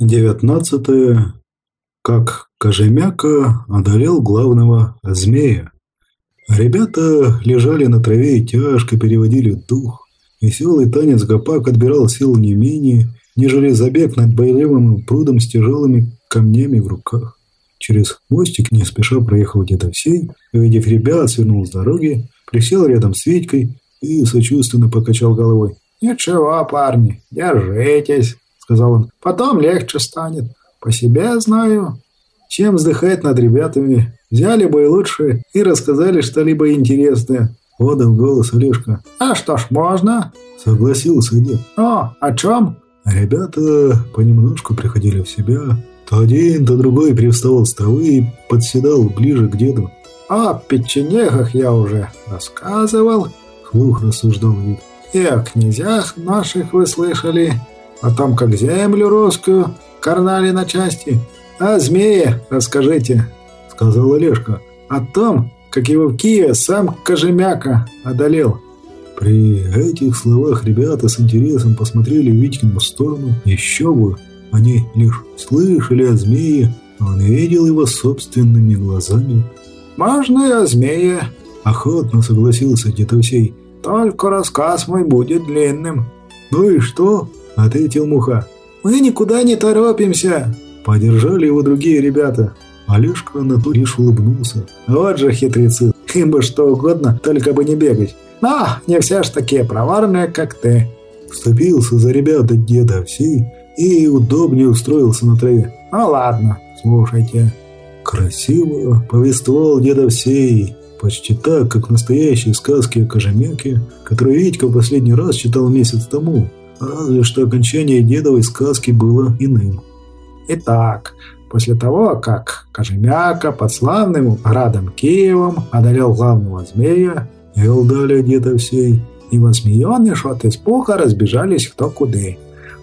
Девятнадцатое. Как Кожемяка одолел главного змея. Ребята лежали на траве и тяжко переводили дух. Веселый танец гопак отбирал сил не менее, нежели забег над боевым прудом с тяжелыми камнями в руках. Через мостик не спеша проехал Дедовсей, увидев ребят, свернул с дороги, присел рядом с Витькой и сочувственно покачал головой. «Ничего, парни, держитесь», сказал он. «Потом легче станет. По себе знаю. Чем вздыхать над ребятами? Взяли бы и лучше и рассказали что-либо интересное». Подал голос Олежка. «А что ж, можно?» Согласился дед. «О, о чем?» Ребята понемножку приходили в себя. То один, то другой привставал с травы и подседал ближе к деду. «О печенегах я уже рассказывал», — слух рассуждал дед. «И о князях наших вы слышали, о том, как землю русскую карнали на части. А змея расскажите, сказал Олежка. О том, как его в Киеве сам Кожемяка одолел. При этих словах ребята с интересом посмотрели в Витькину сторону. Еще бы, они лишь слышали о змее, а он видел его собственными глазами. «Можно и о змее», – охотно согласился Детовсей. «Только рассказ мой будет длинным». «Ну и что?» Ответил Муха. «Мы никуда не торопимся!» Поддержали его другие ребята. Алешка на то лишь улыбнулся. «Вот же хитрецы! Им бы что угодно, только бы не бегать. Но не все ж такие проварные, как ты!» Вступился за ребята деда всей и удобнее устроился на траве. «Ну ладно, слушайте». Красиво повествовал деда всей, почти так, как в настоящей сказке о Кожемяке, которую Витька в последний раз читал месяц тому. Разве что окончание дедовой сказки было иным. Итак, после того, как Кожемяка под славным градом Киевом одолел главного змея, вел далее деда всей, и возмеенные шот из пуха разбежались кто куды.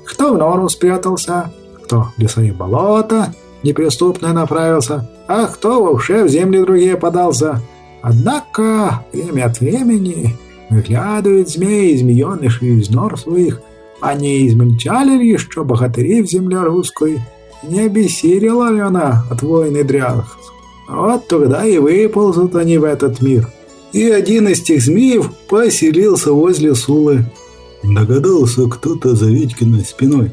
Кто в нору спрятался, кто в леса болота неприступно направился, а кто вообще в земли другие подался. Однако время от времени выглядывает змеи змееныши из нор своих – а не измельчали ли еще богатырей в земле русской? Не обессилила ли она от войны дрях? Вот тогда и выползут они в этот мир. И один из тех змеев поселился возле Сулы. Догадался кто-то за Витькиной спиной.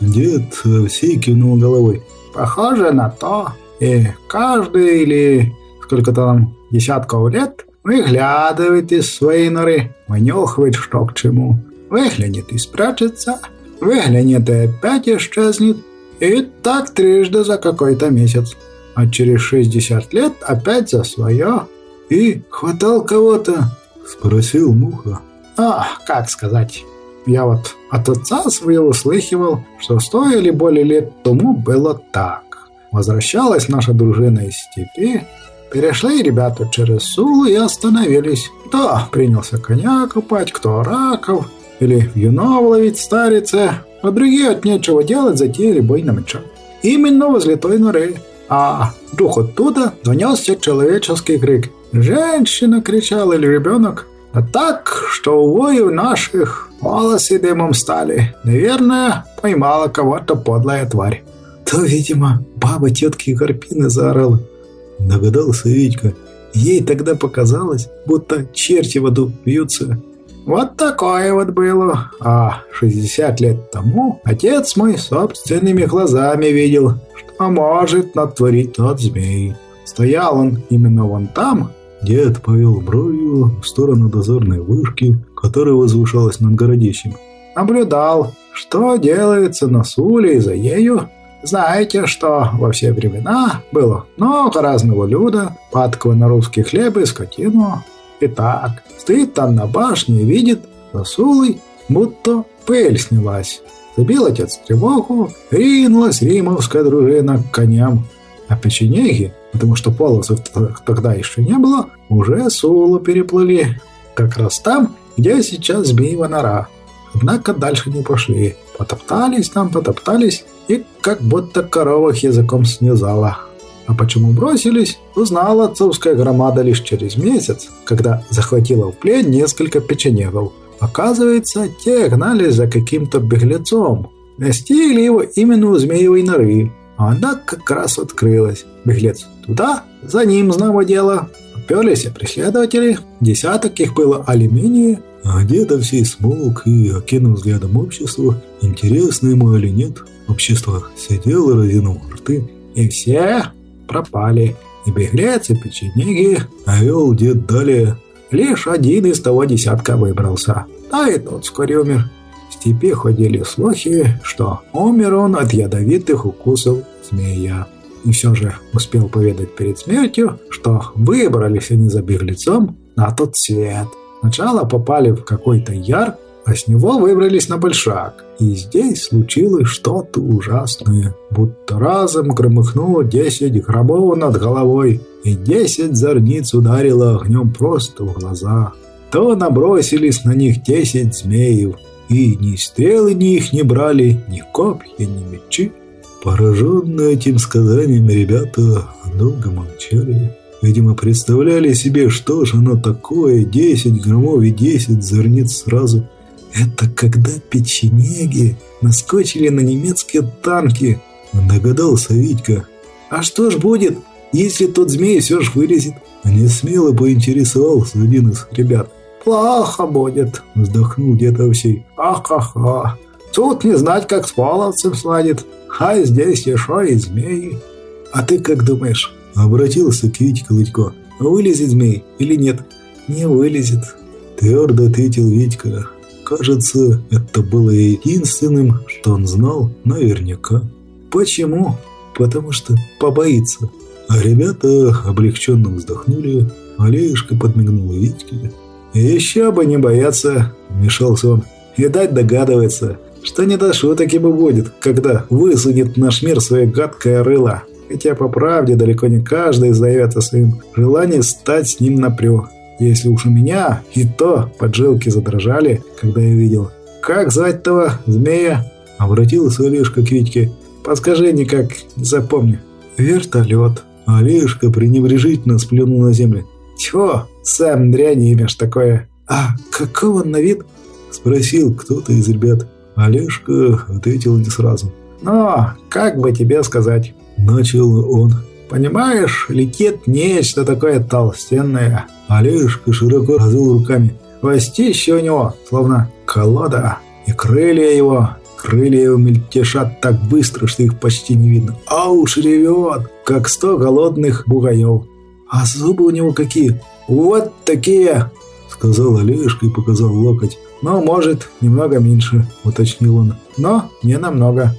Дед всей кивнул головой. Похоже на то. И каждый или сколько-то там десятков лет выглядывает из своей норы, вынюхивает что к чему. Выглянет и спрячется, выглянет и опять исчезнет. И так трижды за какой-то месяц. А через 60 лет опять за свое. И хватал кого-то? Спросил Муха. А, как сказать... Я вот от отца своего услыхивал, что сто или более лет тому было так. Возвращалась наша дружина из степи, перешли ребята через Сулу и остановились. Кто принялся коня купать, кто раков, или юнов ловить старице, а другие от нечего делать затеяли бой на мечах. Именно возле той норы. А дух оттуда донесся человеческий крик. Женщина кричала или ребенок. А так, что у воев наших волосы дымом стали. Наверное, поймала кого-то подлая тварь. То, видимо, баба тетки Гарпины заорала. Догадался Витька. Ей тогда показалось, будто черти в аду бьются. Вот такое вот было. А 60 лет тому отец мой собственными глазами видел, что может натворить тот змей. Стоял он именно вон там. Дед повел бровью в сторону дозорной вышки, которая возвышалась над городищем. Наблюдал, что делается на Суле и за ею. Знаете, что во все времена было много разного люда, падкого на русский хлеб и скотину. Итак, Стоит там на башне и видит, за Сулой будто пыль снялась. Забил отец тревогу, ринулась римовская дружина к коням. А печенеги, потому что полосов тогда еще не было, уже Сулу переплыли. Как раз там, где сейчас змеева нора. Однако дальше не пошли. Потоптались там, потоптались, и как будто корова языком снизала. А почему бросились, узнала отцовская громада лишь через месяц, когда захватила в плен несколько печенегов. Оказывается, те гнались за каким-то беглецом. Настигли его именно у змеевой норы. А она как раз открылась. Беглец туда, за ним знамо дело. Поперлись преследователи. Десяток их было алюминия. А где-то все смолк и, окинув взглядом общества, интересно ему или нет, общество сидело, разинув рты. И все пропали. И беглец, и печенеги. Вел дед далее. Лишь один из того десятка выбрался. А и тот вскоре умер. В степи ходили слухи, что умер он от ядовитых укусов змея. И все же успел поведать перед смертью, что выбрались они за беглецом на тот свет. Сначала попали в какой-то яр, а с него выбрались на большак. И здесь случилось что-то ужасное. Будто разом громыхнуло десять гробов над головой, и десять зорниц ударило огнем просто в глаза. То набросились на них десять змеев, и ни стрелы ни их не брали, ни копья, ни мечи. Пораженные этим сказанием ребята долго молчали. Видимо, представляли себе, что же оно такое, 10 громов и 10 зерниц сразу. Это когда печенеги наскочили на немецкие танки, догадался Витька. А что ж будет, если тот змей все ж вылезет? Не смело поинтересовался один из ребят. «Плохо будет», — вздохнул дед Овсей. «Ах-ха-ха, тут не знать, как с половцем сладит, а здесь еще и змеи». «А ты как думаешь?» Обратился к Витьке Лытько. «Вылезет змей или нет?» «Не вылезет», – твердо ответил Витька. Кажется, это было единственным, что он знал наверняка. «Почему?» «Потому что побоится». А ребята облегченно вздохнули, Олежка подмигнул Витьке. «Еще бы не бояться», – вмешался он. «Видать, догадывается, что не до шуток ему будет, когда высунет наш мир свое гадкое рыло». Хотя, по правде, далеко не каждый заявит о своем желании стать с ним напрю. Если уж у меня и то поджилки задрожали, когда я видел. «Как звать того змея?» Обратилась Олежка к Витьке. «Подскажи никак, не запомню». «Вертолет». Олежка пренебрежительно сплюнул на землю. «Чего? Сам дрянь имешь такое». «А какого он на вид?» Спросил кто-то из ребят. Олежка ответил не сразу. «Ну, как бы тебе сказать?» Начал он. «Понимаешь, летит нечто такое толстенное». Олежка широко развел руками. Хвостище у него, словно колода. И крылья его, крылья его мельтешат так быстро, что их почти не видно. А уж ревет, как сто голодных бугаев. А зубы у него какие? Вот такие, сказал Олежка и показал локоть. «Ну, может, немного меньше», — уточнил он. «Но не намного».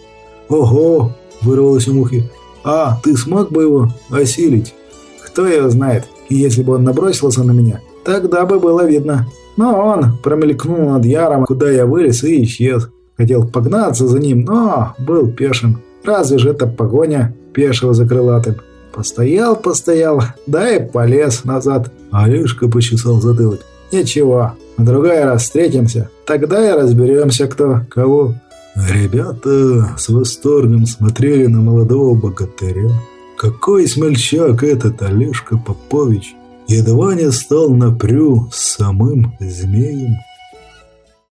«Ого!» — вырвалось у мухи. «А, ты смог бы его осилить?» «Кто его знает? И если бы он набросился на меня, тогда бы было видно». Но он промелькнул над яром, куда я вылез и исчез. Хотел погнаться за ним, но был пешим. Разве же это погоня пешего за крылатым? Постоял, постоял, да и полез назад. Олежка почесал затылок. Ничего, в другой раз встретимся. Тогда и разберемся, кто кого. Ребята с восторгом смотрели на молодого богатыря. Какой смельчак этот Олежка Попович! Едва не стал напрю самым змеем.